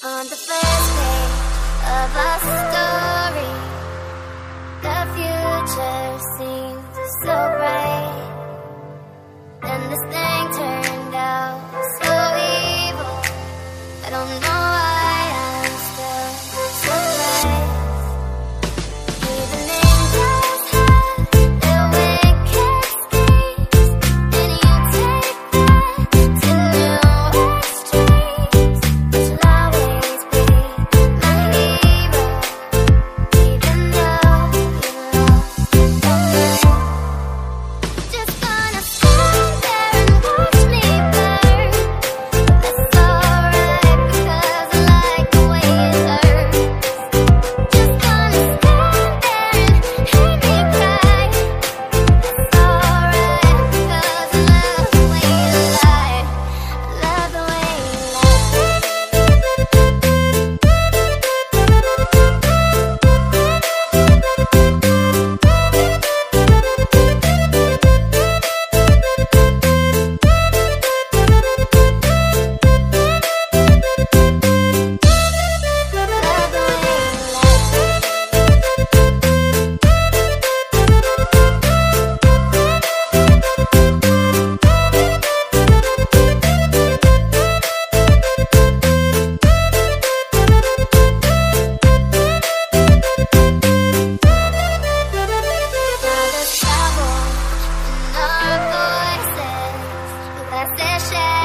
On the first day of our Let's